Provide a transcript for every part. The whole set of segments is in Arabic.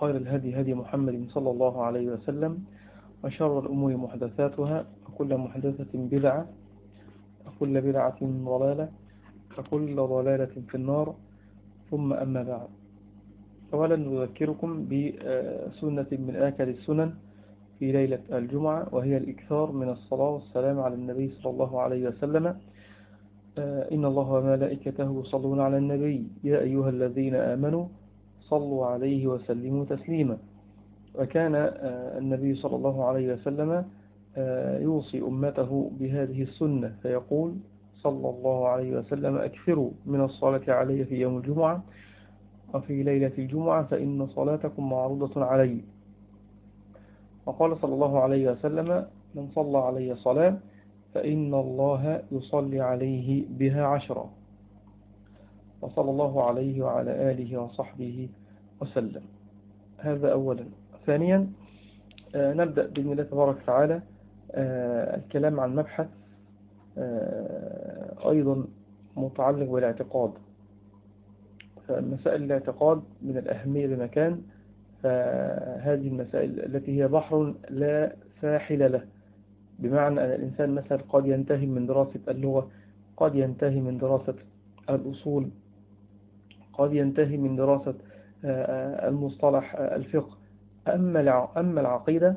خير الهدي هدي محمد صلى الله عليه وسلم وشر الأمور محدثاتها وكل محدثة بدعة وكل بدعة ضلالة وكل ضلالة في النار. ثم أما بعد. أولا نذكركم بسنة من آكل السنن في ليلة الجمعة وهي الإكثار من الصلاة والسلام على النبي صلى الله عليه وسلم. إن الله وملائكته يصلون على النبي يا أيها الذين آمنوا صلوا عليه وسلموا تسليما. وكان النبي صلى الله عليه وسلم يوصي أمته بهذه السنة فيقول صلى الله عليه وسلم أكثروا من الصلاة علي في يوم الجمعة وفي ليلة الجمعة فإن صلاتكم معروضة علي. وقال صلى الله عليه وسلم من صلى علي صلاة فإن الله يصلي عليه بها عشرا وصلى الله عليه وعلى آله وصحبه وسلم. هذا أولا. ثانيا نبدأ بإذن الله تبارك وتعالى الكلام عن مبحث أيضا متعلق بالاعتقاد. فمسائل الاعتقاد من الأهمية بمكان فهذه المسائل التي هي بحر لا ساحل له. بمعنى أن الإنسان مثلا قد ينتهي من دراسة اللغة قد ينتهي من دراسة الأصول قد ينتهي من دراسة المصطلح الفقه. أما أما العقيدة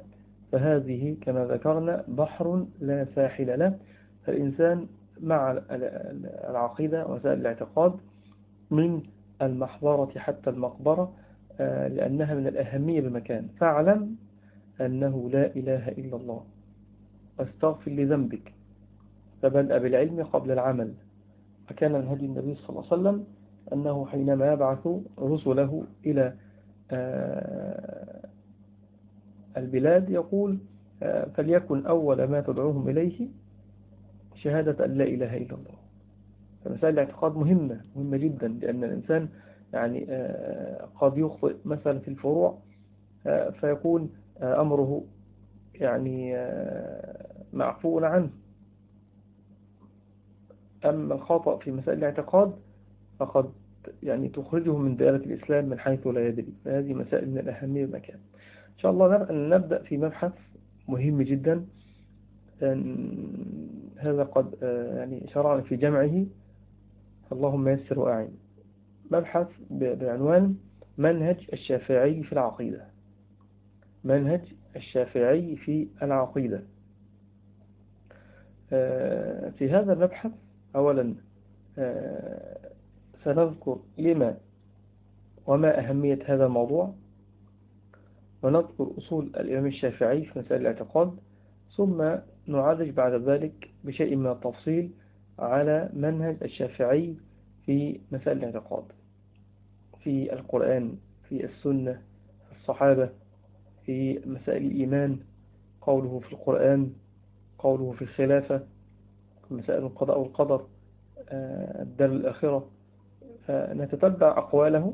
فهذه كما ذكرنا بحر لا ساحل له. فالإنسان مع العقيدة وسائل الاعتقاد من المحضرة حتى المقبرة لأنها من الأهمية بمكان فاعلم أنه لا إله إلا الله. واستغفر لذنبك. فبدأ بالعلم قبل العمل. وكان من هدي النبي صلى الله عليه وسلم أنه حينما يبعث رسله إلى البلاد يقول فليكن أول ما تدعوهم إليه شهادة أن لا إله إلا الله. فمسائل الاعتقاد مهمة مهمة جدا لأن الإنسان يعني قد يخطئ مثلا في الفروع فيكون أمره يعني معفو عنه. أما الخطأ في مسائل الاعتقاد فقد يعني تخرجه من دائرة الإسلام من حيث لا يدري. فهذه مسائل من الأهمية بمكان إن شاء الله نبدأ في مبحث مهم جدا. هذا قد يعني شرعنا في جمعه. اللهم يسر وأعين. مبحث بعنوان منهج الشافعي في العقيدة. منهج الشافعي في العقيدة. في هذا المبحث أولا سنذكر لما وما أهمية هذا الموضوع ونذكر أصول الإمام الشافعي في مسائل الاعتقاد ثم نعالج بعد ذلك بشيء من التفصيل على منهج الشافعي في مسائل الاعتقاد في القرآن في السنة في الصحابة في مسائل الإيمان قوله في القرآن قوله في الخلافة مسائل القضاء والقدر الدار الآخرة. فنتتبع أقواله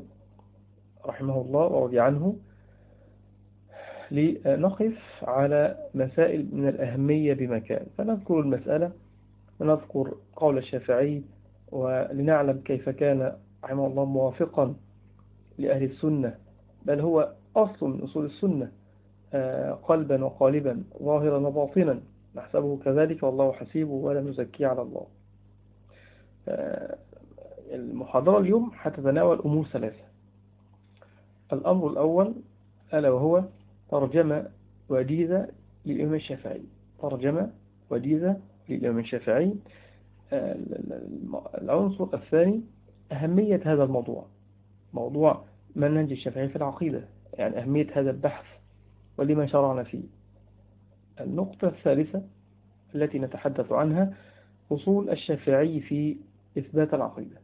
رحمه الله ورضي عنه لنقف على مسائل من الأهمية بمكان. فنذكر المسألة ونذكر قول الشافعي ولنعلم كيف كان رحمه الله موافقا لأهل السنة بل هو أصل من أصول السنة قلبا وقالبا ظاهرا وباطنا. نحسبه كذلك والله حسيبه ولا نزكي على الله. المحاضرة اليوم هتتناول أمور ثلاثة. الأمر الأول ألا وهو ترجمة وجيزة للإمام الشافعي. ترجمة وجيزة للإمام الشافعي. العنصر الثاني أهمية هذا الموضوع. موضوع منهج الشافعي في العقيدة يعني أهمية هذا البحث ولما شرعنا فيه. النقطة الثالثة التي نتحدث عنها أصول الشافعي في إثبات العقيدة.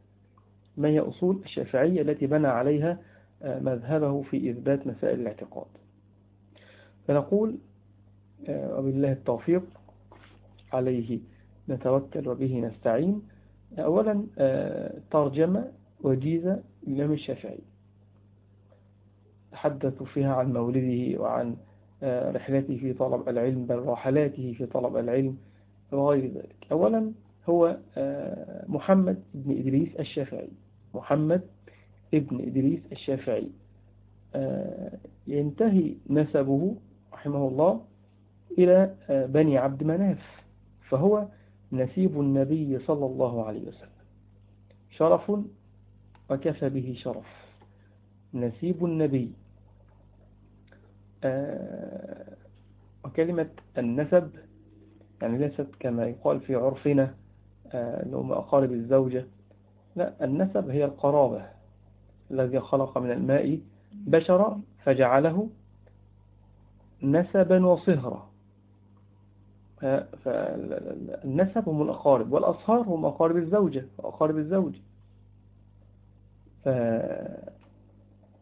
ما هي أصول الشافعية التي بنى عليها آه، مذهبه في إثبات مسائل الاعتقاد. فنقول آه، وبالله التوفيق عليه نتوكل وبه نستعين. أولا آه، ترجمة وجيزة للإمام الشافعي. تحدثوا فيها عن مولده وعن رحلته في طلب العلم بل رحلاته في طلب العلم وغير ذلك. أولا هو محمد بن إدريس الشافعي. محمد ابن إدريس الشافعي. آه، ينتهي نسبه رحمه الله إلى آه، بني عبد مناف فهو نسيب النبي صلى الله عليه وسلم. شرف وكفى به شرف. نسيب النبي. آه، وكلمة النسب يعني ليست كما يقال في عرفنا اللي هم أقارب الزوجة لا النسب هي القرابة الذي خلق من الماء بشرا فجعله نسبا وصهرا. فالنسب هم الأقارب والأصهار هم أقارب الزوجة وأقارب الزوج.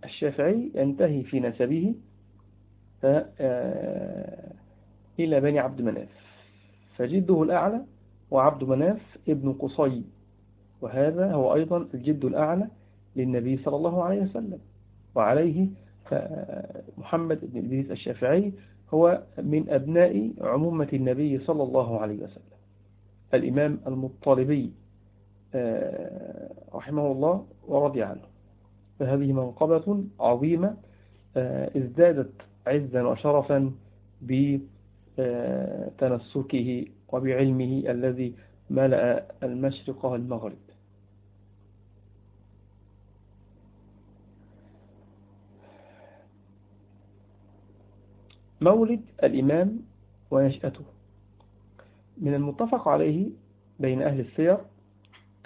فالشافعي ينتهي في نسبه إلى بني عبد مناف. فجده الأعلى وعبد مناف ابن قصي. وهذا هو أيضا الجد الأعلى للنبي صلى الله عليه وسلم. وعليه محمد بن إدريس الشافعي هو من أبناء عمومة النبي صلى الله عليه وسلم. الإمام المطالبي آه، رحمه الله ورضي عنه. فهذه منقبة عظيمة آه، ازدادت عزا وشرفا بتنسكه وبعلمه الذي ملأ المشرق والمغرب. مولد الإمام ونشأته. من المتفق عليه بين أهل السير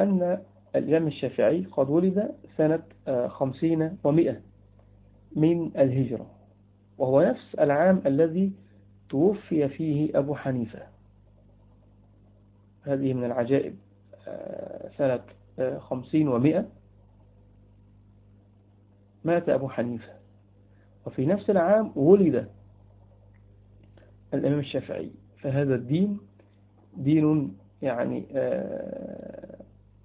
أن الإمام الشافعي قد ولد سنة خمسين ومئة من الهجرة وهو نفس العام الذي توفي فيه أبو حنيفة. هذه من العجائب سنة خمسين ومئة مات أبو حنيفة. وفي نفس العام ولد الإمام الشافعي. فهذا الدين دين يعني آه،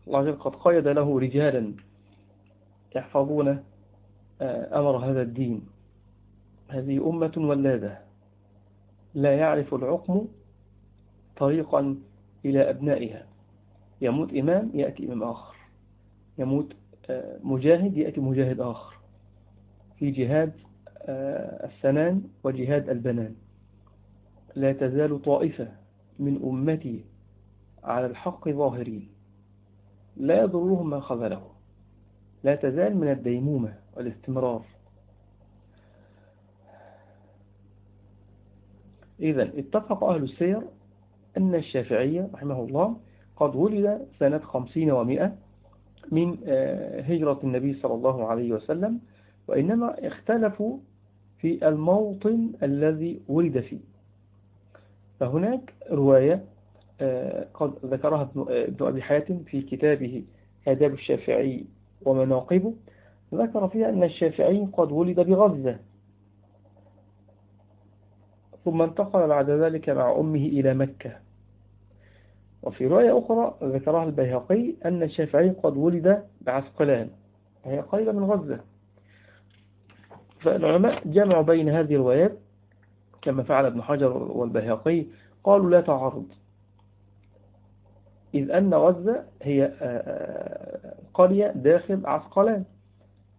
الله قد قيد له رجالا يحفظون آه، أمر هذا الدين. هذه أمة ولادة لا يعرف العقم طريقا إلى أبنائها. يموت إمام يأتي إمام آخر. يموت آه، مجاهد يأتي مجاهد آخر. في جهاد السنان وجهاد البنان. لا تزال طائفة من أمتي على الحق ظاهرين. لا يضرهم ما خذله لا تزال من الديمومة والاستمرار. إذا اتفق أهل السير أن الشافعية رحمه الله قد ولد سنة خمسين ومائة من آه، هجرة النبي صلى الله عليه وسلم وإنما اختلفوا في الموطن الذي ولد فيه. فهناك رواية آه، قد ذكرها ابن أبي حاتم في كتابه آداب الشافعي ومناقبه. ذكر فيها أن الشافعي قد ولد بغزة. ثم انتقل بعد ذلك مع أمه إلى مكة. وفي رواية أخرى ذكرها البيهقي أن الشافعي قد ولد بعسقلان. وهي قريبة من غزة. فالعلماء جمعوا بين هذه الروايات كما فعل ابن حجر والبيهقي قالوا لا تعرض إذ أن غزة هي آه، آه، قرية داخل عسقلان.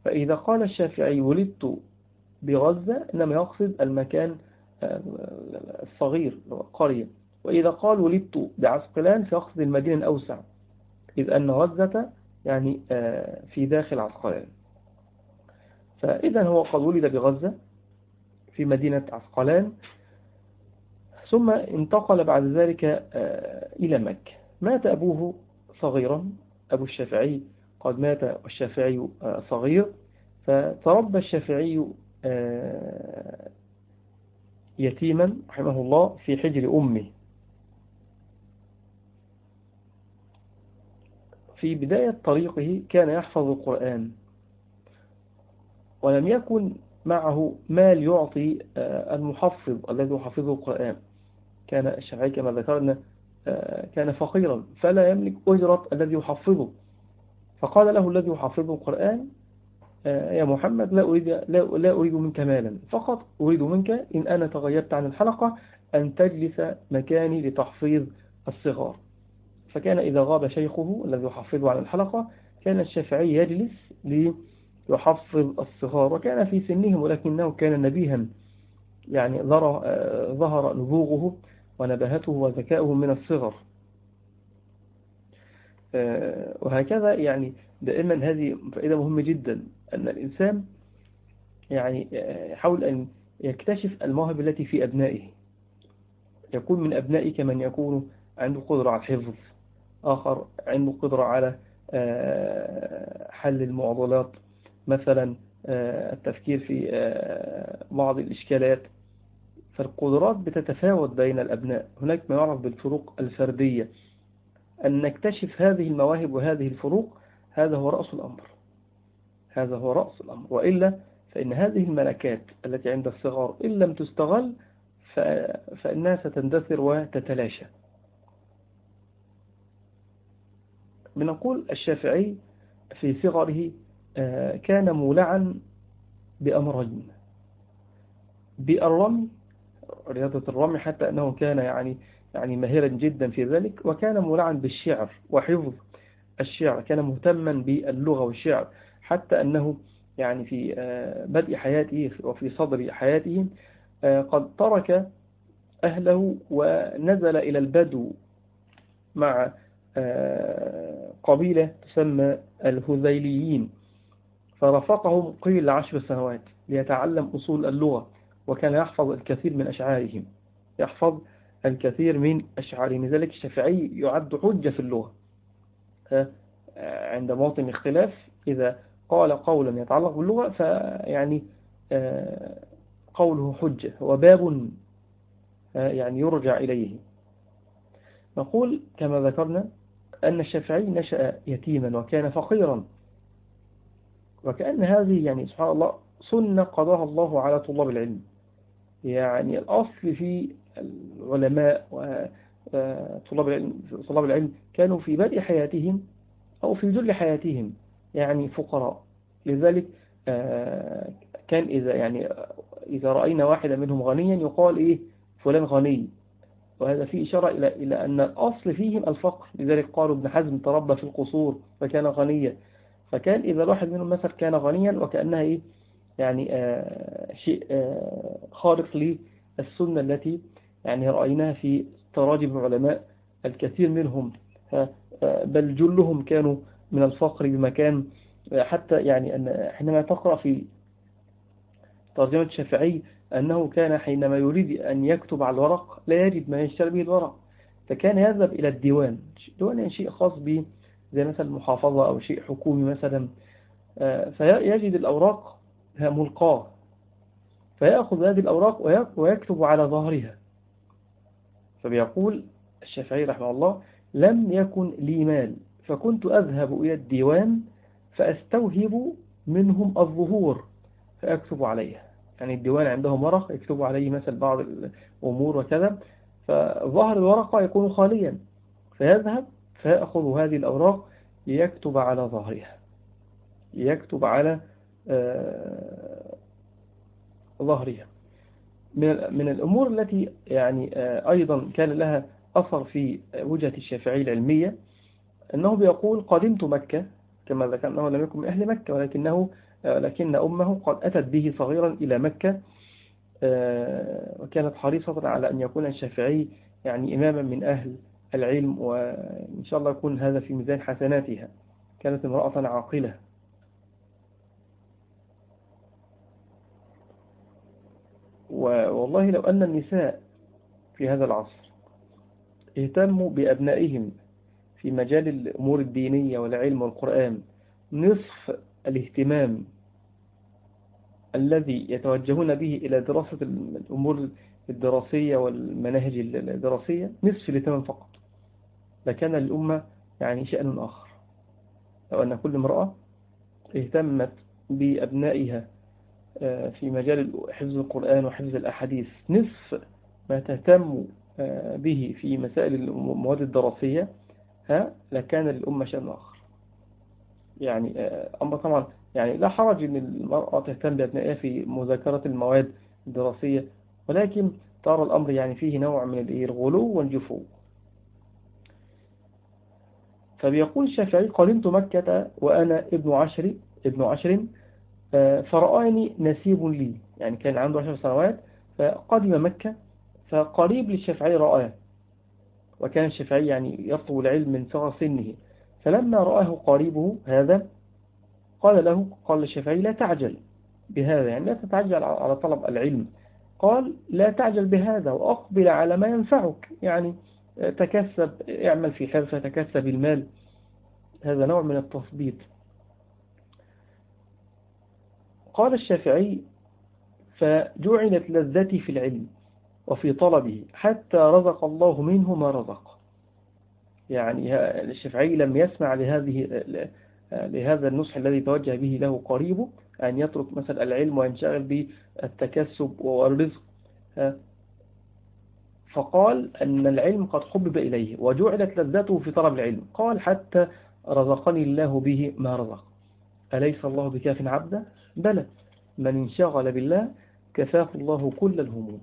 فإذا قال الشافعي ولدت بغزة إنما يقصد المكان آه، الصغير قرية. وإذا قال ولدت بعسقلان فيقصد المدينة الأوسع. إذ أن غزة يعني في داخل عسقلان. فإذا هو قد ولد بغزة. في مدينة عسقلان. ثم انتقل بعد ذلك إلى مكة. مات أبوه صغيرا أبو الشافعي. قد مات والشافعي صغير. فتربى الشافعي يتيما رحمه الله في حجر أمه. في بداية طريقه كان يحفظ القرآن. ولم يكن معه مال يعطي آه، المحفظ الذي يحفظه القرآن. كان الشافعي كما ذكرنا آه، كان فقيرا فلا يملك أجرة الذي يحفظه. فقال له الذي يحفظه القرآن آه، يا محمد لا أريد, لا, لا أريد منك مالا. فقط أريد منك إن أنا تغيرت عن الحلقة أن تجلس مكاني لتحفيظ الصغار. فكان إذا غاب شيخه الذي يحفظه عن الحلقة كان الشافعي يجلس ليحفظ الصغار وكان في سنهم ولكنه كان نبيها يعني ظهر نبوغه ونبهته وذكاؤه من الصغر. آه، وهكذا يعني دائما هذه فائدة مهمة جدا أن الإنسان يعني آه، يحاول أن يكتشف المواهب التي في أبنائه. يكون من أبنائك من يكون عنده قدرة على الحفظ آخر عنده قدرة على آه، حل المعضلات. مثلا التفكير في بعض الإشكالات. فالقدرات بتتفاوت بين الأبناء. هناك ما يعرف بالفروق الفردية. أن نكتشف هذه المواهب وهذه الفروق هذا هو رأس الأمر. هذا هو رأس الأمر. وإلا فإن هذه الملكات التي عند الصغار إن لم تستغل فإنها ستندثر وتتلاشى. بنقول الشافعي في صغره آه، كان مولعا بأمرين بالرمي رياضة الرمي حتى أنه كان يعني يعني ماهرا جدا في ذلك وكان مولعا بالشعر وحفظ الشعر كان مهتما باللغة والشعر حتى أنه يعني في آه، بدء حياته وفي صدر حياته آه، قد ترك أهله ونزل إلى البدو مع آه، قبيلة تسمى الهذيليين. فرافقهم قيل عشر سنوات ليتعلم أصول اللغة وكان يحفظ الكثير من أشعارهم. يحفظ الكثير من أشعارهم. لذلك الشافعي يعد حجة في اللغة. عند موطن اختلاف إذا قال قولا يتعلق باللغة فيعني آه، قوله حجة هو باب آه، يعني يرجع إليه. نقول كما ذكرنا أن الشافعي نشأ يتيما وكان فقيرا. وكأن هذه يعني سبحان الله سنة قضاها الله على طلاب العلم. يعني الأصل في العلماء وطلاب العلم, طلاب العلم كانوا في بدء حياتهم أو في جل حياتهم يعني فقراء. لذلك آه، كان إذا يعني إذا رأينا واحدا منهم غنيا يقال إيه؟ فلان غني. وهذا فيه إشارة إلى إلى أن الأصل فيهم الفقر. لذلك قالوا ابن حزم تربى في القصور فكان غنيا. فكان إذا الواحد منهم مثلا كان غنيا وكأنها إيه؟ يعني آه شيء آه خارق للسنة التي يعني رأيناها في تراجم العلماء الكثير منهم بل جلهم كانوا من الفقر بمكان حتى يعني أن حينما تقرأ في ترجمة الشافعي أنه كان حينما يريد أن يكتب على الورق لا يجد ما يشتري به الورق فكان يذهب إلى الديوان. الديوان يعني شيء خاص به زي مثلا محافظة أو شيء حكومي مثلا فيجد الأوراق ملقاة. فيأخذ هذه الأوراق ويكتب على ظهرها. فبيقول الشافعي رحمه الله لم يكن لي مال فكنت أذهب إلى الديوان فأستوهب منهم الظهور فأكتب عليها. يعني الديوان عندهم ورق يكتب عليه مثل بعض الأمور وكذا فظهر الورقة يكون خاليا. فيذهب فيأخذ هذه الأوراق ليكتب على ظهرها. يكتب على آه، ظهرها. من الأمور التي يعني آه، أيضا كان لها أثر في وجهة الشافعي العلمية أنه بيقول قدمت مكة كما ذكر أنه لم يكن من أهل مكة ولكنه لكن أمه قد أتت به صغيرا إلى مكة آه، وكانت حريصة على أن يكون الشافعي يعني إماما من أهل العلم وإن شاء الله يكون هذا في ميزان حسناتها. كانت امرأة عاقلة. والله لو أن النساء في هذا العصر اهتموا بأبنائهم في مجال الأمور الدينية والعلم والقرآن نصف الاهتمام الذي يتوجهون به إلى دراسة الأمور الدراسية والمناهج الدراسية نصف الاهتمام فقط. لكان الأمة يعني شأن آخر. لو أن كل امرأة اهتمت بأبنائها آه، في مجال حفظ القرآن وحفظ الأحاديث نصف ما تهتم آه، به في مسائل المواد الدراسية ها لكان للأمة شأن آخر. يعني آه، أما طبعا يعني لا حرج أن المرأة تهتم بأبنائها في مذاكرة المواد الدراسية ولكن ترى الأمر يعني فيه نوع من الغلو والجفو. فبيقول الشافعي قدمت مكة وأنا ابن عشر ابن عشر آه، فرآني نسيب لي. يعني كان عنده عشر سنوات فقدم مكة فقريب للشافعي رآه. وكان الشافعي يعني يطلب العلم من صغر سنه. فلما رآه قريبه هذا قال له قال الشافعي لا تعجل بهذا. يعني لا تتعجل على طلب العلم. قال لا تعجل بهذا وأقبل على ما ينفعك. يعني تكسب اعمل في حرفة تكسب المال. هذا نوع من التثبيط قال الشافعي فجعلت لذتي في العلم وفي طلبه حتى رزق الله منه ما رزق. يعني الشافعي لم يسمع لهذه لهذا النصح الذي توجه به له قريبه أن يترك مثلا العلم وينشغل بالتكسب والرزق. فقال أن العلم قد حبب إليه وجعلت لذته في طلب العلم. قال حتى رزقني الله به ما رزق. أليس الله بكاف عبدا بلى. من انشغل بالله كفاه الله كل الهموم.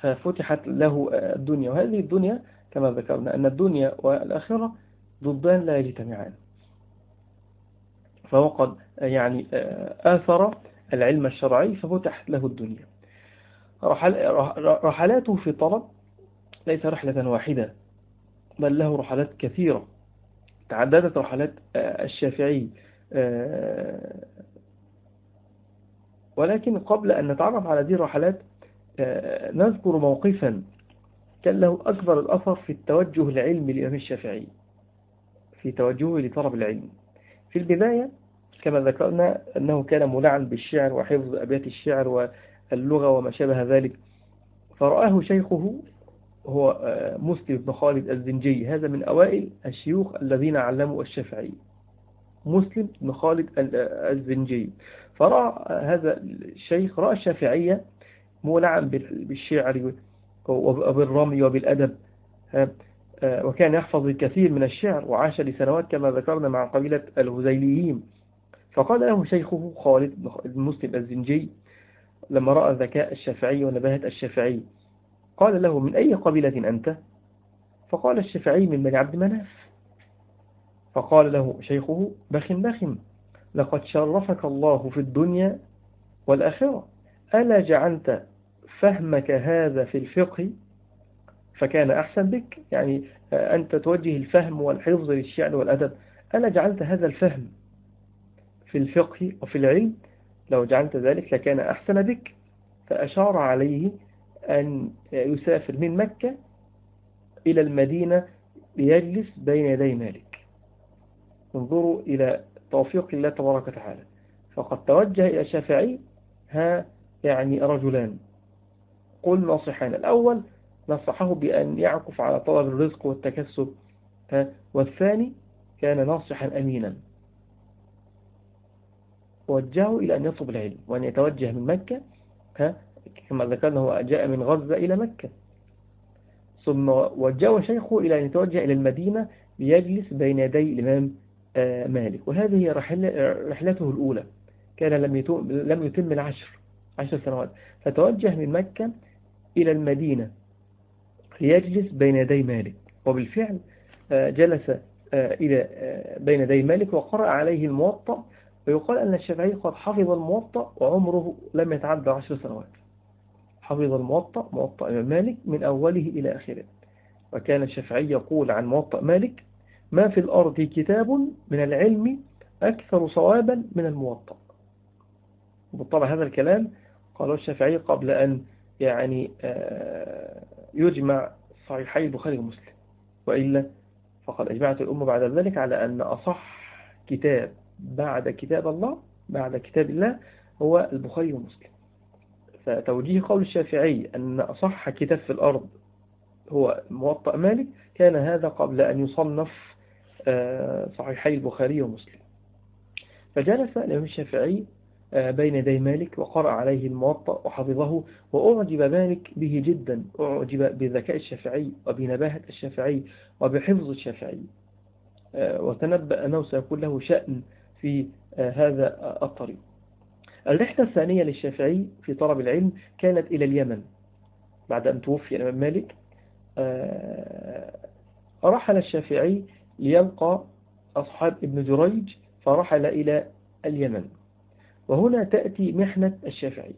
ففتحت له الدنيا. وهذه الدنيا كما ذكرنا أن الدنيا والآخرة ضدان لا يجتمعان. فهو قد يعني آثر العلم الشرعي ففتحت له الدنيا. رحلاته في طلب ليس رحلة واحدة بل له رحلات كثيرة. تعددت رحلات الشافعي ولكن قبل أن نتعرف على هذه الرحلات نذكر موقفا كان له أكبر الأثر في التوجه العلمي للإمام الشافعي في توجهه لطلب العلم. في البداية كما ذكرنا أنه كان ملعن بالشعر وحفظ أبيات الشعر واللغة وما شابه ذلك. فرآه شيخه هو آه، مسلم بن خالد الزنجي. هذا من أوائل الشيوخ الذين علموا الشافعي. مسلم بن خالد الزنجي. فرأى هذا الشيخ رأى الشافعية مولعا بالشعر وبالرمي وبالأدب. آه، وكان يحفظ الكثير من الشعر وعاش لسنوات كما ذكرنا مع قبيلة الهزيليين فقال له شيخه خالد بن مسلم الزنجي لما رأى ذكاء الشافعي ونباهة الشافعي قال له من أي قبيلة أنت؟ فقال الشافعي من بني عبد مناف. فقال له شيخه بخ بخ لقد شرفك الله في الدنيا والآخرة. ألا جعلت فهمك هذا في الفقه؟ فكان أحسن بك يعني أنت توجه الفهم والحفظ للشعر والأدب. ألا جعلت هذا الفهم في الفقه وفي العلم؟ لو جعلت ذلك لكان أحسن بك. فأشار عليه أن يسافر من مكة إلى المدينة ليجلس بين يدي مالك. انظروا إلى توفيق الله تبارك وتعالى. فقد توجه إلى الشافعي ها يعني رجلان. قل ناصحان. الأول نصحه بأن يعكف على طلب الرزق والتكسب والثاني كان ناصحا أمينا. وجهه إلى أن يطلب العلم وأن يتوجه من مكة كما ذكرنا هو جاء من غزة إلى مكة. ثم وجهه شيخه إلى أن يتوجه إلى المدينة ليجلس بين يدي الإمام آه، مالك. وهذه رحلته الأولى. كان لم يتم العشر عشر سنوات. فتوجه من مكة إلى المدينة ليجلس بين يدي مالك. وبالفعل آه، جلس آه، إلى بين يدي مالك وقرأ عليه الموطأ ويقال أن الشافعي قد حفظ الموطأ وعمره لم يتعدى عشر سنوات. حفظ الموطأ موطأ مالك من أوله إلى آخره. وكان الشافعي يقول عن موطأ مالك ما في الأرض كتاب من العلم أكثر صوابا من الموطأ. وبالطبع هذا الكلام قاله الشافعي قبل أن يعني آه، يجمع صحيحي البخاري ومسلم. وإلا فقد أجمعت الأمة بعد ذلك على أن أصح كتاب بعد كتاب الله بعد كتاب الله هو البخاري ومسلم. فتوجيه قول الشافعي أن أصح كتاب في الأرض هو موطأ مالك كان هذا قبل أن يصنف آه، صحيحي البخاري ومسلم. فجلس الإمام الشافعي آه، بين يدي مالك وقرأ عليه الموطأ وحفظه وأعجب مالك به جدا أعجب بذكاء الشافعي وبنباهة الشافعي وبحفظ الشافعي. آه، وتنبأ أنه سيكون له شأن في هذا الطريق. الرحلة الثانية للشافعي في طلب العلم كانت إلى اليمن. بعد أن توفي الإمام مالك آه، رحل الشافعي ليلقى أصحاب ابن جريج فرحل إلى اليمن. وهنا تأتي محنة الشافعي.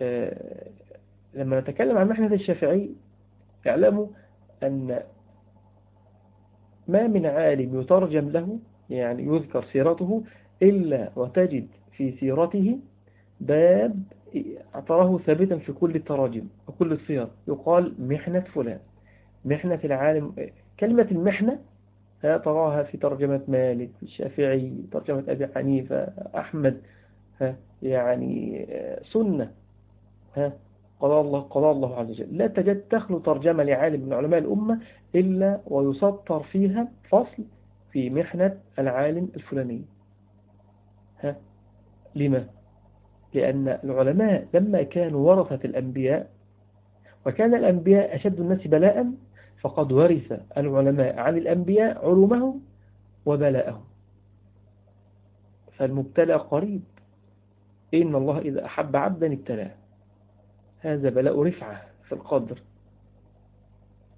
آه، لما نتكلم عن محنة الشافعي اعلموا أن ما من عالم يترجم له يعني يذكر سيرته إلا وتجد في سيرته باب تراه ثابتا في كل التراجم وكل السير. يقال محنة فلان محنة العالم. كلمة المحنة تراها في ترجمة مالك الشافعي ترجمة أبي حنيفة أحمد. يعني سنة. قضاء الله قضاء الله عز وجل. لا تجد تخلو ترجمة لعالم من علماء الأمة إلا ويسطر فيها فصل في محنة العالم الفلاني. ها؟ لما؟ لأن العلماء لما كانوا ورثة الأنبياء وكان الأنبياء أشد الناس بلاء فقد ورث العلماء عن الأنبياء علومهم وبلاءهم. فالمبتلى قريب. إن الله إذا أحب عبدا ابتلاه. هذا بلاء رفعة في القدر.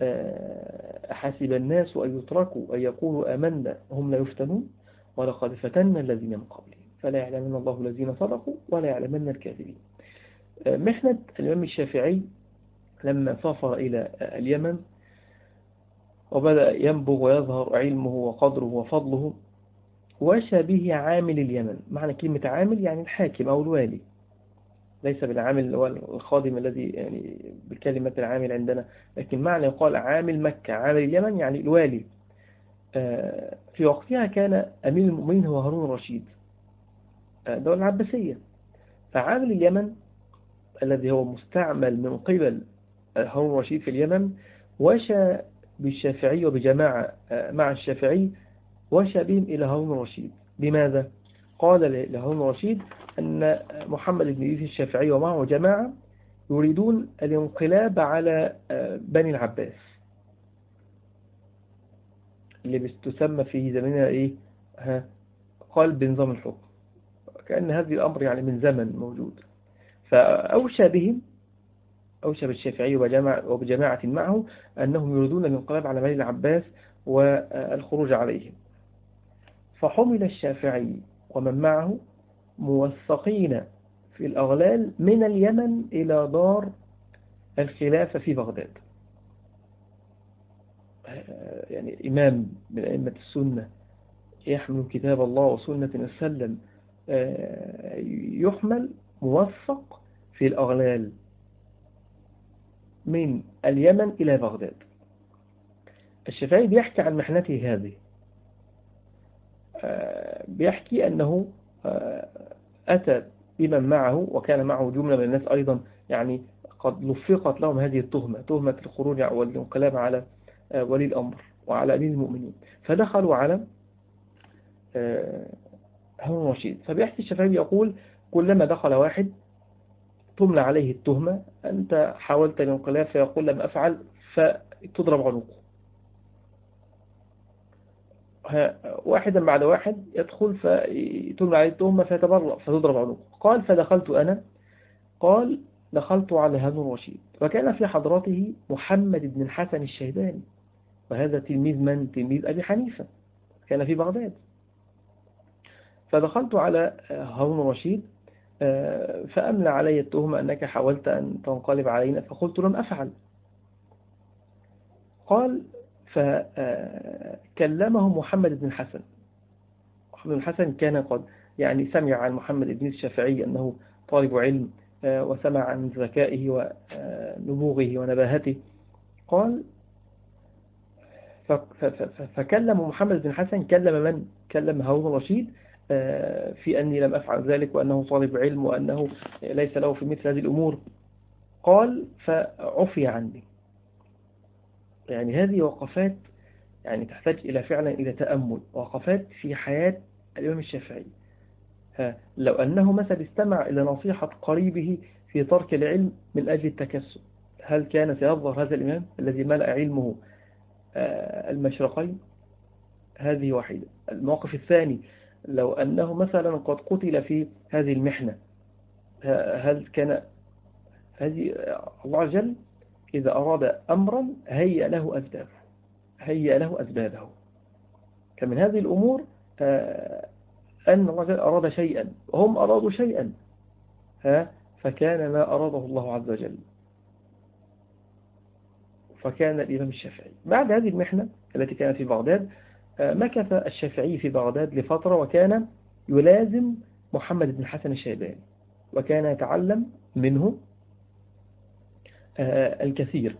آه، أحسب الناس أن يتركوا أن يقولوا آمنا هم لا يفتنون؟ ولقد فتنا الذين من قبلهم فلا يعلمن الله الذين صدقوا ولا يعلمن الكاذبين. آه، محنة الإمام الشافعي لما سافر إلى اليمن وبدأ ينبغ ويظهر علمه وقدره وفضله وشى به عامل اليمن. معنى كلمة عامل يعني الحاكم أو الوالي. ليس بالعامل هو الخادم الذي يعني بالكلمة العامل عندنا لكن معنى يقال عامل مكة عامل اليمن يعني الوالي. آه، في وقتها كان أمير المؤمنين هو هارون الرشيد الدولة العباسية. فعامل اليمن الذي هو مستعمل من قبل هارون الرشيد في اليمن وشى بالشافعي وبجماعة آه، مع الشافعي وشى بهم إلى هارون الرشيد. لماذا؟ قال لهارون الرشيد أن محمد بن يوسف الشافعي ومعه جماعة يريدون الانقلاب على آه، بني العباس. اللي بتسمى في زماننا إيه؟ ها قال بنظام الحكم. كأن هذا الأمر يعني من زمن موجود. فأوشى بهم أوشى بالشافعي وبجماعة معه أنهم يريدون الانقلاب على بني العباس والخروج عليهم. فحمل الشافعي ومن معه موثقين في الأغلال من اليمن إلى دار الخلافة في بغداد. يعني إمام من أئمة السنة يحمل كتاب الله وسنة وسلم آه، يحمل موثق في الأغلال من اليمن إلى بغداد. الشافعي بيحكي عن محنته هذه. آه، بيحكي أنه آه، أتى بمن معه وكان معه جملة من الناس أيضا يعني قد لفقت لهم هذه التهمة تهمة الخروج والانقلاب على ولي الأمر وعلى أمين المؤمنين. فدخلوا على هارون رشيد فبيحكي الشافعي يقول كلما دخل واحد تملى عليه التهمة أنت حاولت الانقلاب فيقول لم أفعل فتضرب عنقه. واحدا بعد واحد يدخل فتملى عليه التهمة فيتبرأ فتضرب عنقه. قال فدخلت أنا؟ قال دخلت على هارون رشيد وكان في حضرته محمد بن الحسن الشيباني وهذا تلميذ من؟ تلميذ أبي حنيفة. كان في بغداد. فدخلت على هارون الرشيد آه، فأملى علي التهمة أنك حاولت أن تنقلب علينا فقلت لم أفعل. قال فكلمه محمد بن الحسن محمد بن الحسن كان قد يعني سمع عن محمد بن الشافعي أنه طالب علم وسمع عن ذكائه ونبوغه ونباهته. قال فكلم محمد بن حسن كلم من؟ كلم هارون الرشيد آه، في أني لم أفعل ذلك وأنه طالب علم وأنه ليس له في مثل هذه الأمور. قال فعفي عني. يعني هذه وقفات يعني تحتاج إلى فعلا إلى تأمل وقفات في حياة الإمام الشافعي. لو أنه مثلا استمع إلى نصيحة قريبه في ترك العلم من أجل التكسب هل كان سيظهر هذا الإمام الذي ملأ علمه آه، المشرقين؟ هذه واحدة. الموقف الثاني لو أنه مثلا قد قتل في هذه المحنة هل كان هذه الله عز وجل إذا أراد أمرا هيأ له أسبابه هيأ له أسبابه. كمن هذه الأمور آه، أن وجل أراد شيئا وهم أرادوا شيئا فكان ما أراده الله عز وجل. فكان الإمام الشافعي. بعد هذه المحنة التي كانت في بغداد آه، مكث الشافعي في بغداد لفترة وكان يلازم محمد بن حسن الشيباني وكان يتعلم منه الكثير.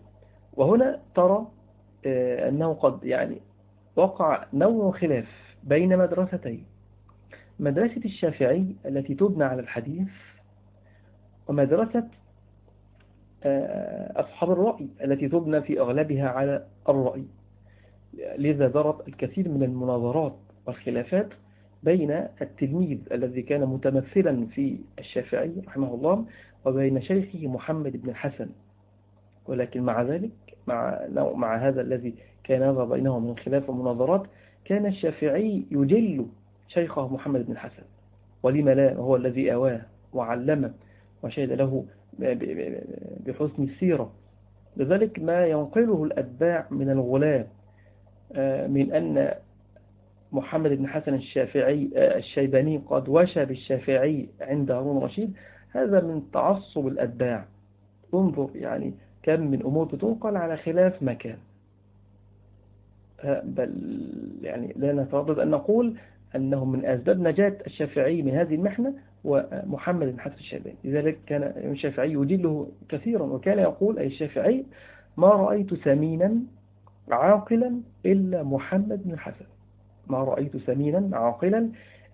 وهنا ترى آه، أنه قد يعني وقع نوع خلاف بين مدرستين مدرسة الشافعي التي تبنى على الحديث ومدرسة أصحاب الرأي التي تبنى في أغلبها على الرأي. لذا درت الكثير من المناظرات والخلافات بين التلميذ الذي كان متمثلا في الشافعي رحمه الله وبين شيخه محمد بن الحسن. ولكن مع ذلك مع, مع هذا الذي كان يظهر بينهم من خلاف ومناظرات كان الشافعي يجل شيخه محمد بن الحسن. ولم لا هو الذي أواه وعلمه وشهد له بحسن السيرة. لذلك ما ينقله الأتباع من الغلام آه، من أن محمد بن حسن الشافعي آه، الشيباني قد وشى بالشافعي عند هارون رشيد هذا من تعصب الأتباع. انظر يعني كم من أمور بتنقل على خلاف مكان. آه، بل يعني لا نتردد أن نقول أنه من أسباب نجاة الشافعي من هذه المحنة ومحمد بن حسن الشيباني لذلك كان الشافعي يجله كثيرا وكان يقول أي الشافعي ما رأيت سمينا عاقلا إلا محمد بن الحسن. ما رأيت سمينا عاقلا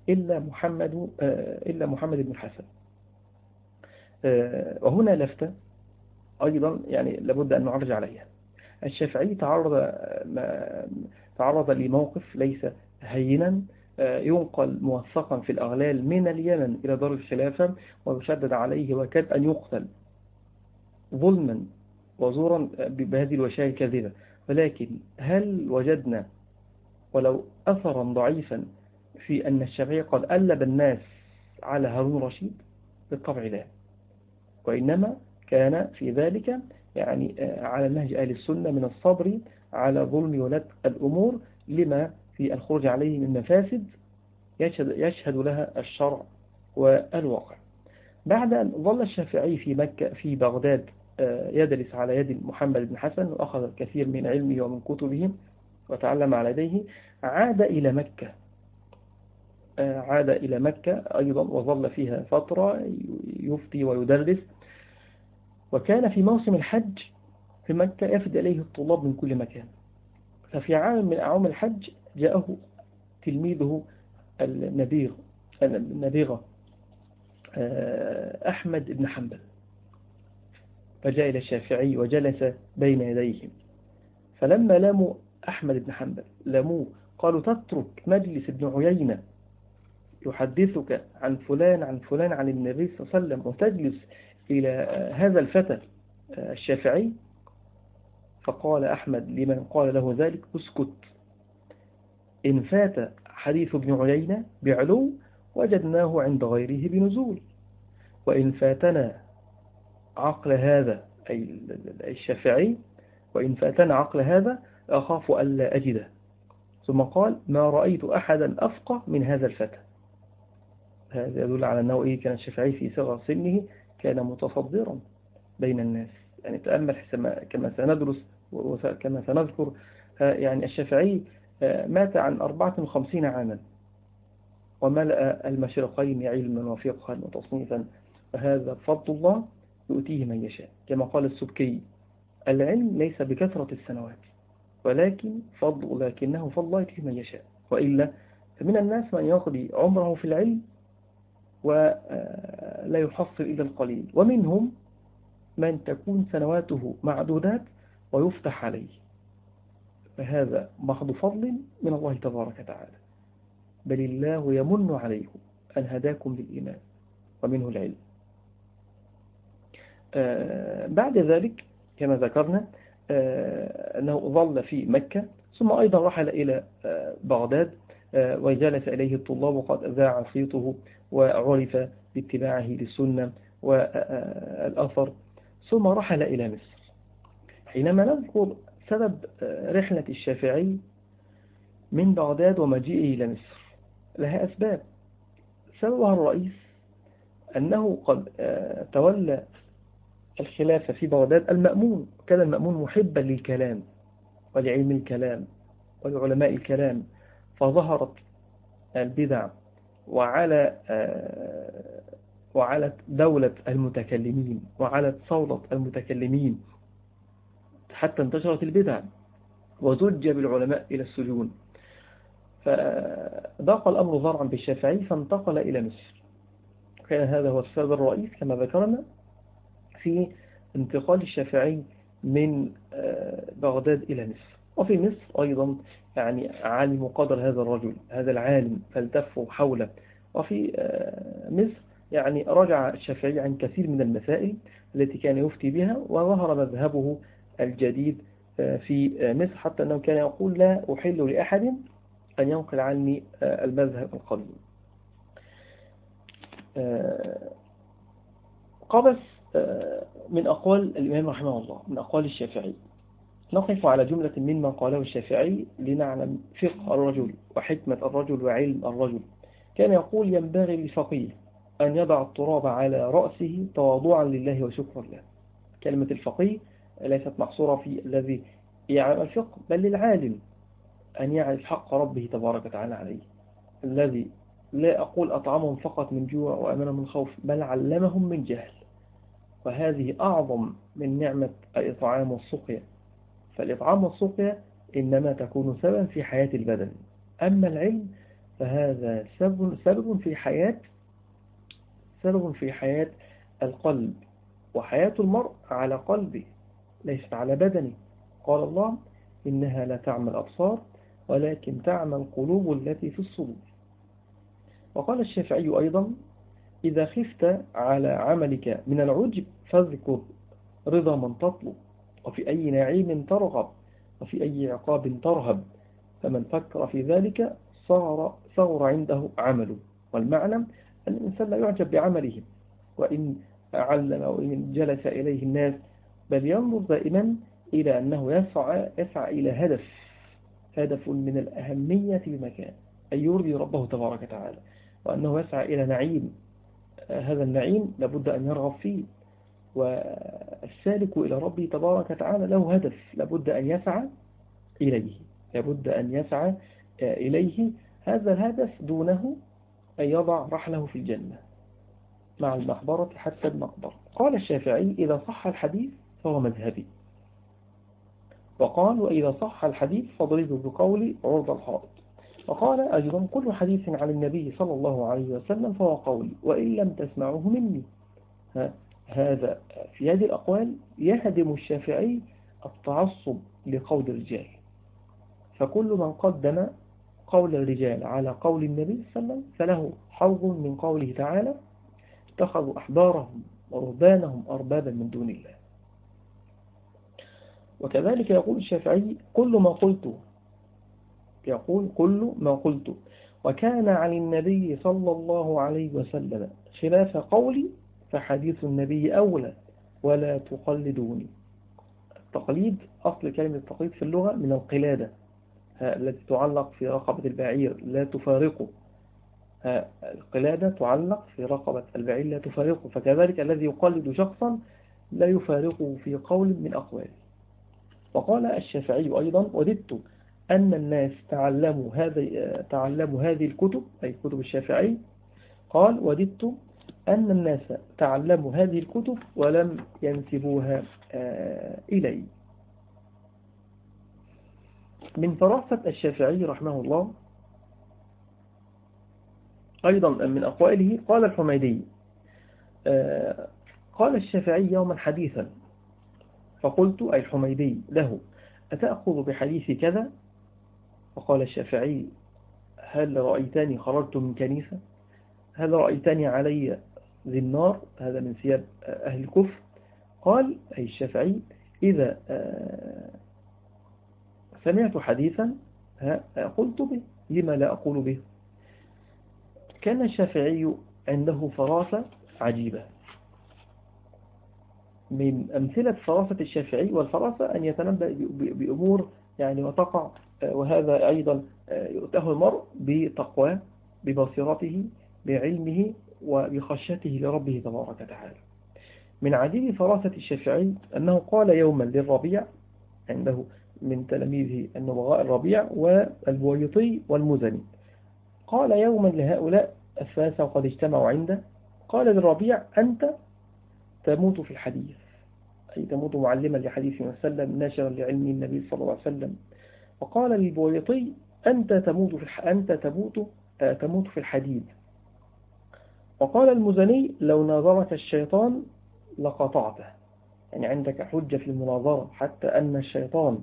إلا محمد آه، إلا محمد بن الحسن. آه، وهنا لفتة أيضا يعني لابد أن نعرج عليها. الشافعي تعرض تعرض لموقف ليس هينا ينقل موثقا في الأغلال من اليمن إلى دار الخلافة ويشدد عليه وكاد أن يقتل ظلما وزورا بهذه الوشاية الكاذبة. ولكن هل وجدنا ولو أثرا ضعيفا في أن الشافعي قد ألب الناس على هارون رشيد؟ بالطبع لا. وإنما كان في ذلك يعني آه، على نهج أهل السنة من الصبر على ظلم ولاة الأمور لما في الخروج عليه من مفاسد يشهد, يشهد لها الشرع والواقع. بعد أن ظل الشافعي في مكة في بغداد آه، يدرس على يد محمد بن حسن وأخذ الكثير من علمه ومن كتبه وتعلم على يديه عاد إلى مكة. آه، عاد إلى مكة أيضا وظل فيها فترة يفتي ويدرس. وكان في موسم الحج في مكة يفد إليه الطلاب من كل مكان. ففي عام من أعوام الحج جاءه تلميذه النبيغ النبيغة آه، أحمد بن حنبل. فجاء إلى الشافعي وجلس بين يديهم. فلما لاموا أحمد بن حنبل لاموه قالوا تترك مجلس ابن عيينة يحدثك عن فلان عن فلان عن النبي صلى الله عليه وسلم وتجلس إلى هذا الفتى الشافعي فقال أحمد لمن قال له ذلك اسكت. إن فات حديث ابن عيينة بعلو وجدناه عند غيره بنزول. وإن فاتنا عقل هذا أي الشافعي وإن فاتنا عقل هذا أخاف ألا أجده. ثم قال ما رأيت أحدا أفقى من هذا الفتى. هذا يدل على أنه إيه كان الشافعي في صغر سنه كان متصدرا بين الناس. يعني تأمل كما سندرس وكما سنذكر يعني الشافعي آه، مات عن 54 عاما. وملأ المشرقين علما وفقها وتصنيفا. فهذا فضل الله يؤتيه من يشاء. كما قال السبكي العلم ليس بكثرة السنوات ولكن فضل لكنه فضل يؤتيه من يشاء. وإلا فمن الناس من يقضي عمره في العلم ولا يحصل إلا القليل. ومنهم من تكون سنواته معدودات ويفتح عليه. فهذا محض فضل من الله تبارك وتعالى. بل الله يمن عليكم أن هداكم للإيمان ومنه العلم. آه، بعد ذلك كما ذكرنا آه، أنه ظل في مكة ثم أيضا رحل إلى آه، بغداد وجلس إليه الطلاب وقد أذاع صيته وعرف باتباعه للسنة والأثر ثم رحل إلى مصر. حينما نذكر سبب رحلة الشافعي من بغداد ومجيئه إلى مصر لها أسباب. سببها الرئيس أنه قد تولى الخلافة في بغداد المأمون. كان المأمون محبا للكلام ولعلم الكلام ولعلماء الكلام. فظهرت البدع وعلى آه، وعلت دولة المتكلمين وعلت صولة المتكلمين حتى انتشرت البدع وزج بالعلماء إلى السجون. فضاق الأمر ضرعا بالشافعي فانتقل إلى مصر. كان هذا هو السبب الرئيس كما ذكرنا في انتقال الشافعي من آه، بغداد إلى مصر. وفي مصر أيضا يعني علموا قدر هذا الرجل هذا العالم فالتفوا حوله. وفي آه، مصر يعني رجع الشافعي عن كثير من المسائل التي كان يفتي بها وظهر مذهبه الجديد آه، في مصر حتى أنه كان يقول لا أحل لأحد أن ينقل عني المذهب القديم. قبس من أقوال الإمام رحمه الله من أقوال الشافعي. نقف على جملة مما قاله الشافعي لنعلم فقه الرجل وحكمة الرجل وعلم الرجل. كان يقول ينبغي للفقيه أن يضع التراب على رأسه تواضعا لله وشكرا له. كلمة الفقيه ليست محصورة في الذي يعلم الفقه بل للعالم أن يعرف حق ربه تبارك وتعالى عليه. الذي لا أقول أطعمهم فقط من جوع وأمنهم من خوف بل علمهم من جهل. وهذه أعظم من نعمة الإطعام والسقيا فالإطعام والسقيا إنما تكون سببا في حياة البدن. أما العلم فهذا سبب, سبب في حياة سبب في حياة القلب وحياة المرء على قلبه ليست على بدنه. قال الله إنها لا تعمى الأبصار ولكن تعمى القلوب التي في الصدور. وقال الشافعي أيضا إذا خفت على عملك من العجب فاذكر رضا من تطلب. وفي أي نعيم ترغب وفي أي عقاب ترهب. فمن فكر في ذلك صار, صار عنده عمله والمعنى أن الإنسان لا يعجب بعمله وإن علم وإن جلس إليه الناس بل ينظر دائما إلى أنه يسعى, يسعى إلى هدف هدف من الأهمية في مكان أن يرضي ربه تبارك وتعالى وأنه يسعى إلى نعيم. هذا النعيم لابد أن يرغب فيه. والسالك إلى ربه تبارك وتعالى له هدف لابد أن يسعى إليه لابد أن يسعى إليه. هذا الهدف دونه أن يضع رحله في الجنة مع المقبرة حتى المقبرة. قال الشافعي إذا صح الحديث فهو مذهبي. وقال وإذا صح الحديث فضربه بقول عرض الحائط. وقال أيضا كل حديث عن النبي صلى الله عليه وسلم فهو قولي وإن لم تسمعوه مني. هذا في هذه الأقوال يهدم الشافعي التعصب لقول الرجال. فكل من قدم قول الرجال على قول النبي صلى الله عليه وسلم فله حظ من قوله تعالى اتخذوا أحبارهم ورهبانهم أربابا من دون الله. وكذلك يقول الشافعي كل ما قلته يقول كل ما قلت وكان عن النبي صلى الله عليه وسلم خلاف قولي فحديث النبي أولى ولا تقلدوني. التقليد أصل كلمة التقليد في اللغة من القلادة التي تعلق في رقبة البعير لا تفارقه. القلادة تعلق في رقبة البعير لا تفارقه. فكذلك الذي يقلد شخصا لا يفارقه في قول من أقواله. وقال الشافعي أيضا وددت أن الناس تعلموا هذه تعلموا هذه الكتب أي كتب الشافعي قال وددت أن الناس تعلموا هذه الكتب ولم ينسبوها إلي. من فراسة الشافعي رحمه الله أيضا من أقوائه قال الحميدي قال الشافعي يوما حديثا فقلت أي الحميدي له أتأخذ بحديث كذا؟ فقال الشافعي هل رأيتني خرجت من كنيسة؟ هل رأيتني علي ذي النار هذا من ثياب أهل الكفر. قال أي الشافعي إذا آه، سمعت حديثا قلت به لما لا أقول به؟ كان الشافعي عنده فراسة عجيبة. من أمثلة فراسة الشافعي والفراسة أن يتنبأ بأمور يعني وتقع آه، وهذا أيضا آه، يؤته المرء بتقواه ببصيرته بعلمه وبخشيته لربه تبارك وتعالى. من عجيب فراسة الشافعي أنه قال يوما للربيع عنده من تلاميذه النبغاء الربيع والبويطي والمزني. قال يوما لهؤلاء الثلاثة وقد اجتمعوا عنده. قال للربيع أنت تموت في الحديث. أي تموت معلما لحديث وسلم ناشرا لعلم النبي صلى الله عليه وسلم. وقال للبويطي أنت تموت في أنت تموت آه، تموت في وقال المزني لو ناظرك الشيطان لقطعته. يعني عندك حجة في المناظرة حتى أن الشيطان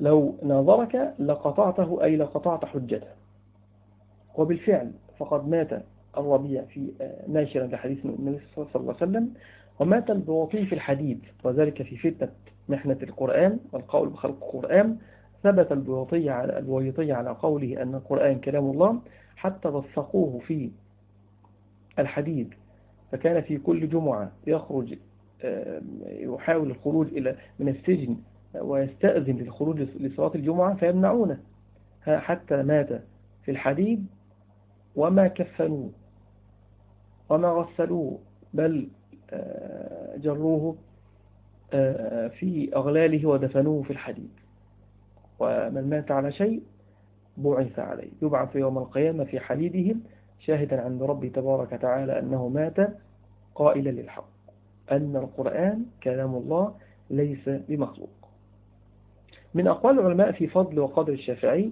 لو ناظرك لقطعته أي لقطعت حجته. وبالفعل فقد مات الربيع في آه، ناشرا لحديث النبي صلى الله عليه وسلم ومات البواطي في الحديد وذلك في فتنة محنة القرآن والقول بخلق القرآن. ثبت البواطي على على قوله أن القرآن كلام الله حتى وثقوه في الحديد فكان في كل جمعة يخرج يحاول الخروج إلى من السجن ويستأذن للخروج لصلاة الجمعة فيمنعونه. حتى مات في الحديد وما كفنوه وما غسلوه بل آه، جروه آه، في أغلاله ودفنوه في الحديد. ومن مات على شيء بعث عليه. يبعث يوم القيامة في حديدهم شاهدا عند ربي تبارك وتعالى أنه مات قائلا للحق. أن القرآن كلام الله ليس بمخلوق. من أقوال العلماء في فضل وقدر الشافعي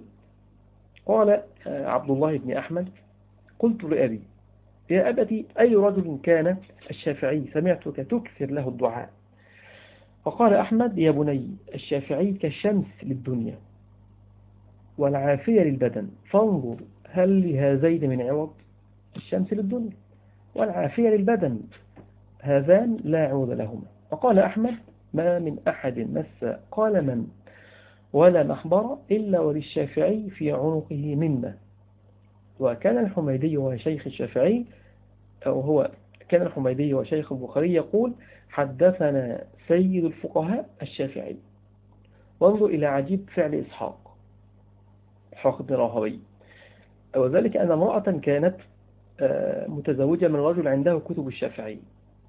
قال آه، عبد الله بن أحمد قلت لأبي يا أبتي أي رجل كان الشافعي؟ سمعتك تكثر له الدعاء. فقال أحمد يا بني الشافعي كالشمس للدنيا. والعافية للبدن. فانظر هل لهذين من عوض الشمس للدنيا؟ والعافية للبدن هذان لا عوض لهما. وقال أحمد ما من أحد مس قال من؟ ولا مخبر إلا وللشافعي في عنقه منه. وكان الحميدي وشيخ الشافعي أو هو كان الحميدي وشيخ البخاري يقول حدثنا سيد الفقهاء الشافعي. وانظر إلى عجيب فعل إسحاق. بن راهوي وذلك أن امرأة كانت آه، متزوجة من رجل عنده كتب الشافعي.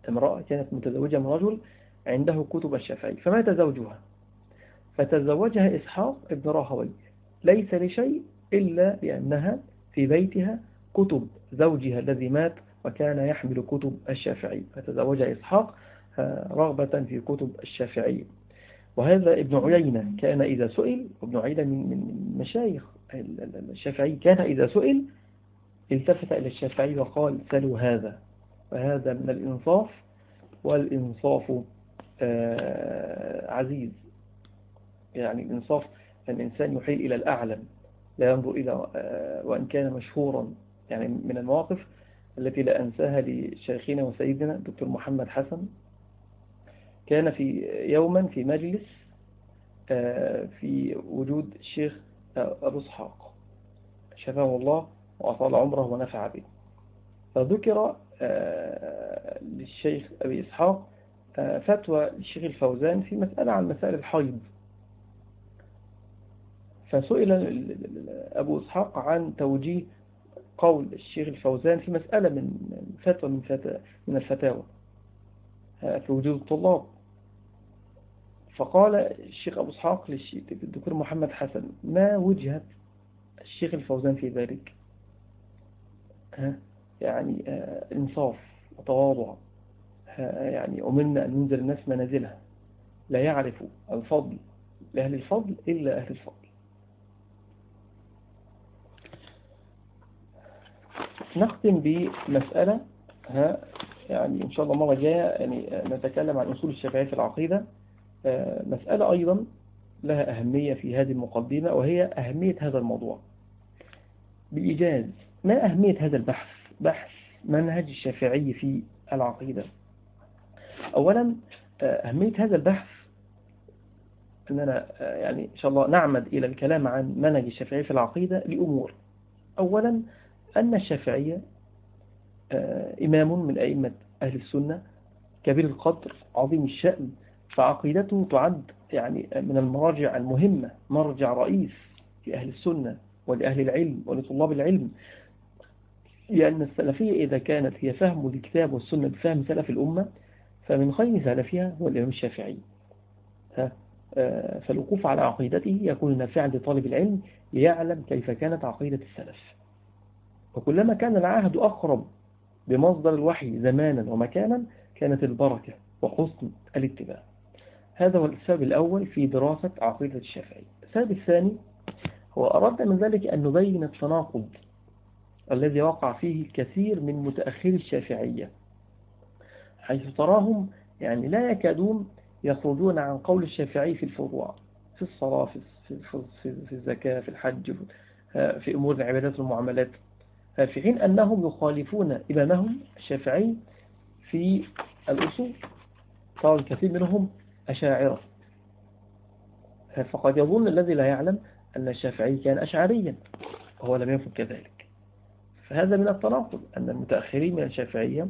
امرأة كانت متزوجة من رجل عنده كتب الشافعي. فمات زوجها فتزوجها إسحاق ابن راهوي. ليس لشيء إلا لأنها في بيتها كتب زوجها الذي مات وكان يحمل كتب الشافعي. فتزوج إسحاق آه، رغبة في كتب الشافعي. وهذا ابن عيينة كان إذا سئل ابن عيينة من مشايخ الشافعي كان إذا سئل التفت إلى الشافعي وقال سلوا هذا وهذا من الإنصاف والإنصاف آه، عزيز. يعني الإنصاف الإنسان يحيل إلى الأعلم لا ينظر إلى آه، وإن كان مشهورا. يعني من المواقف التي لا أنساها لشيخنا وسيدنا دكتور محمد حسن كان في يوما في مجلس آه، في وجود الشيخ أبو إسحاق شفاه الله وأطال عمره ونفع به. فذكر آه، للشيخ أبي إسحاق فتوى الشيخ الفوزان في مسألة عن مسائل الحيض. فسئل أبو إسحاق عن توجيه قول الشيخ الفوزان في مسألة من فتوى من, من الفتاوى في وجود الطلاب. فقال الشيخ أبو إسحاق للدكتور محمد حسن ما وجهة الشيخ الفوزان في ذلك؟ يعني آه، إنصاف وتواضع يعني أمرنا أن ننزل الناس منازلها. لا يعرف الفضل لأهل الفضل إلا أهل الفضل. نختم بمسألة ها يعني إن شاء الله مرة جاية يعني نتكلم عن أصول الشافعية في العقيدة. آه، مسألة أيضا لها أهمية في هذه المقدمة وهي أهمية هذا الموضوع. بالإيجاز ما أهمية هذا البحث؟ بحث منهج الشافعي في العقيدة. أولا أهمية هذا البحث أننا يعني إن شاء الله نعمد إلى الكلام عن منهج الشافعي في العقيدة لأمور. أولا أن الشافعية آه، إمام من أئمة أهل السنة كبير القدر عظيم الشأن فعقيدته تعد يعني من المراجع المهمة مرجع رئيس لأهل السنة ولأهل العلم ولطلاب العلم. لأن السلفية إذا كانت هي فهم الكتاب والسنة بفهم سلف الأمة فمن خير سلفها هو الإمام الشافعي. آه، فالوقوف على عقيدته يكون نافعا لطالب العلم ليعلم كيف كانت عقيدة السلف. وكلما كان العهد أقرب بمصدر الوحي زمانا ومكانا كانت البركة وحسن الاتباع. هذا هو السبب الأول في دراسة عقيدة الشافعي. السبب الثاني هو أردنا من ذلك أن نبين التناقض الذي وقع فيه الكثير من متأخري الشافعية حيث تراهم يعني لا يكادون يخرجون عن قول الشافعي في الفروع في الصلاة في, في, في الزكاة في الحج في أمور العبادات والمعاملات. في حين أنهم يخالفون إمامهم الشافعي في الأصول طبعا الكثير منهم أشاعرة. فقد يظن الذي لا يعلم أن الشافعي كان أشعريا وهو لم يكن كذلك. فهذا من التناقض أن المتأخرين من الشافعية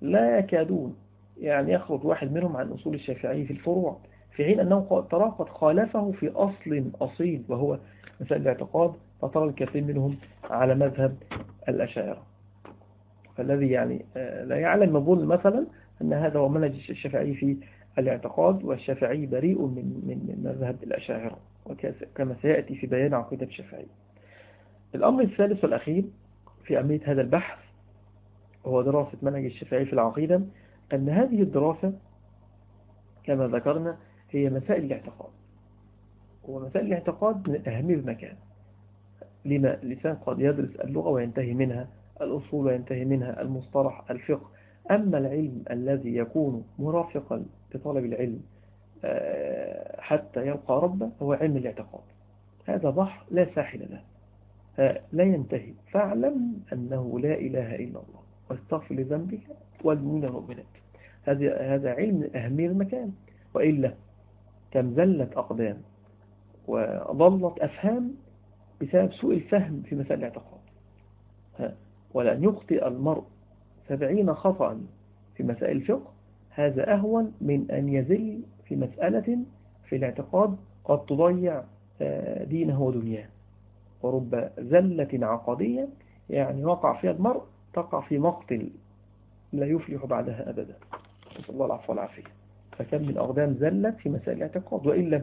لا يكادون يعني يخرج واحد منهم عن أصول الشافعي في الفروع في حين أنه ترى قد خالفه في أصل أصيل وهو مسائل الاعتقاد فترى الكثير منهم على مذهب الأشاعرة. فالذي يعني آه، لا يعلم يظن مثلا أن هذا هو منهج الشافعي في الاعتقاد والشافعي بريء من من مذهب الأشاعرة وكما سيأتي في بيان عقيدة الشافعي. الأمر الثالث والأخير في أهمية هذا البحث هو دراسة منهج الشافعي في العقيدة أن هذه الدراسة كما ذكرنا هي مسائل الاعتقاد ومسائل الاعتقاد من أهمية المكان لما لسان قد يدرس اللغة وينتهي منها الأصول وينتهي منها المصطلح الفقه أما العلم الذي يكون مرافقا لطالب العلم آه، حتى يلقى ربه هو علم الاعتقاد. هذا بحر لا ساحل له آه، لا ينتهي. فاعلم أنه لا إله إلا الله واستغفر لذنبك والمؤمنين والمؤمنات هذا هذا علم أهمية المكان. وإلا كم زلت أقدام وضلت أفهام بسبب سوء الفهم في مسائل الاعتقاد. ولأن يخطئ المرء سبعين خطأ في مسائل الفقه هذا أهون من أن يزل في مسألة في الاعتقاد قد تضيع آه، دينه ودنياه. ورب زلة عقدية يعني وقع فيها المرء تقع في مقتل لا يفلح بعدها أبدا. نسأل الله العفو والعافية. فكم من أقدام زلت في مسائل الاعتقاد. وإلا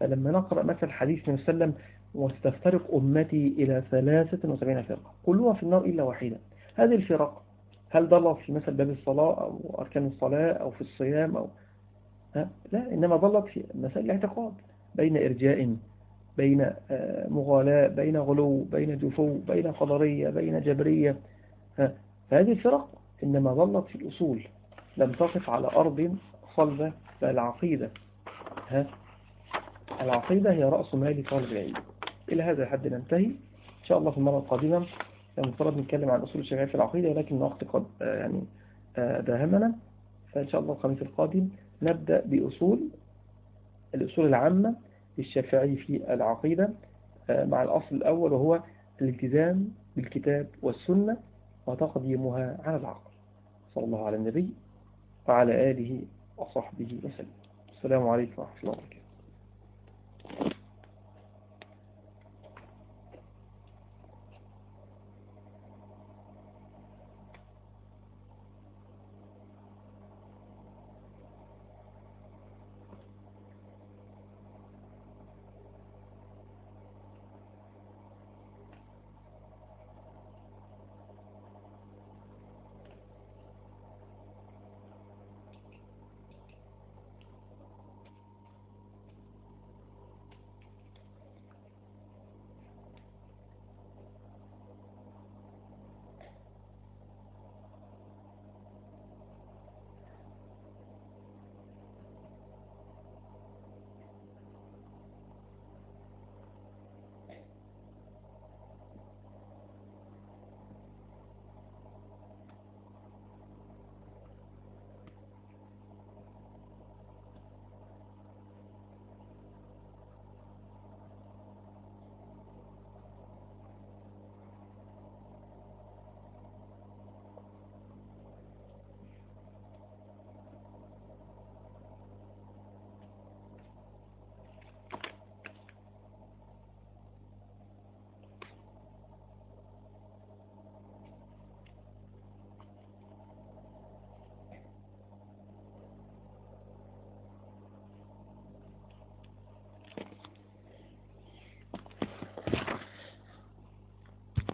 فلما نقرأ مثل حديث النبي صلى الله عليه وسلم وستفترق أمتي إلى ثلاثة وسبعين فرقة كلها في النار إلا واحدة. هذه الفرق هل ضلت في مثل باب الصلاة أو أركان الصلاة أو في الصيام أو ها؟ لا إنما ضلت في مسائل الاعتقاد بين إرجاء بين آه، مغالاة بين غلو بين جفو بين قدرية بين جبرية. فهذه الفرق إنما ظلت في الأصول. لم تقف على أرض صلبة فالعقيدة ها؟ العقيدة هي رأس مال طالب العلم. إلى هذا الحد ننتهي. إن شاء الله في المرة القادمة المفترض نتكلم عن أصول الشافعي في العقيدة ولكن الوقت قد آه، يعني آه، داهمنا. فإن شاء الله الخميس القادم نبدأ بأصول الأصول العامة للشافعي في العقيدة آه، مع الأصل الأول وهو الالتزام بالكتاب والسنة وتقديمها على العقل. صلى الله على النبي وعلى آله وصحبه وسلم. السلام عليكم ورحمة الله وبركاته.